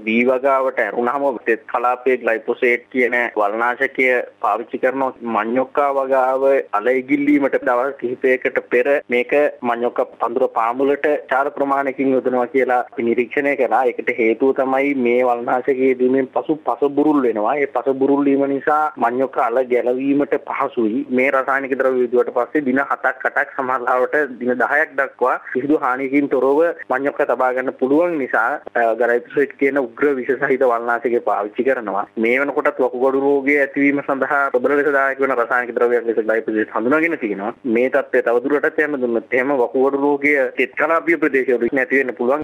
බී වගාවට ඇරුණාම තෙත් කලාපයේ ග්ලයිෆොසේට් කියන වල්නාශකය පාවිච්චි කරන මඤ්ඤොක්කා වගාව අලයිගිල්ලීමට දවස් කිහිපයකට පෙර මේක මඤ්ඤොක්කා පඳුර පාමුලට චාර ප්‍රමාණයකින් යොදනවා කියලා අපි නිරීක්ෂණය කළා. ඒකට හේතුව තමයි මේ වල්නාශකයේ දීමෙන් පසු පස බුරුල් වෙනවා. ඒ පස බුරුල් වීම නිසා මඤ්ඤොක්කා අල ගැලවීමට පහසුයි. මේ රසායනික ද්‍රව්‍ය යොදුවට පස්සේ දින 7ක් 8ක් සමහරවට දින 10ක් දක්වා කිසිදු හානියකින් තොරව මඤ්ඤොක්කා තබා ගන්න පුළුවන් නිසා ග්ලයිෆොසේට් කියන උග්‍ර විෂ සහිත වල්නාශකය පාවිච්චි කරනවා. මේ වෙනකොටත් වකුගඩු රෝගය ඇතිවීම සඳහා ප්‍රබල ලෙස දායක වෙන රසායනික ද්‍රව්‍යයක් ලෙස ග්ලයිෆොසේට් හඳුනාගෙන තියෙනවා. මේ තත්ත්වය තවදුරටත් යන්න දුන්නොත් එහෙම වකුගඩු රෝගය තෙත් කලාපීය ප්‍රදේශවල නැති වෙන්න පුළුවන්.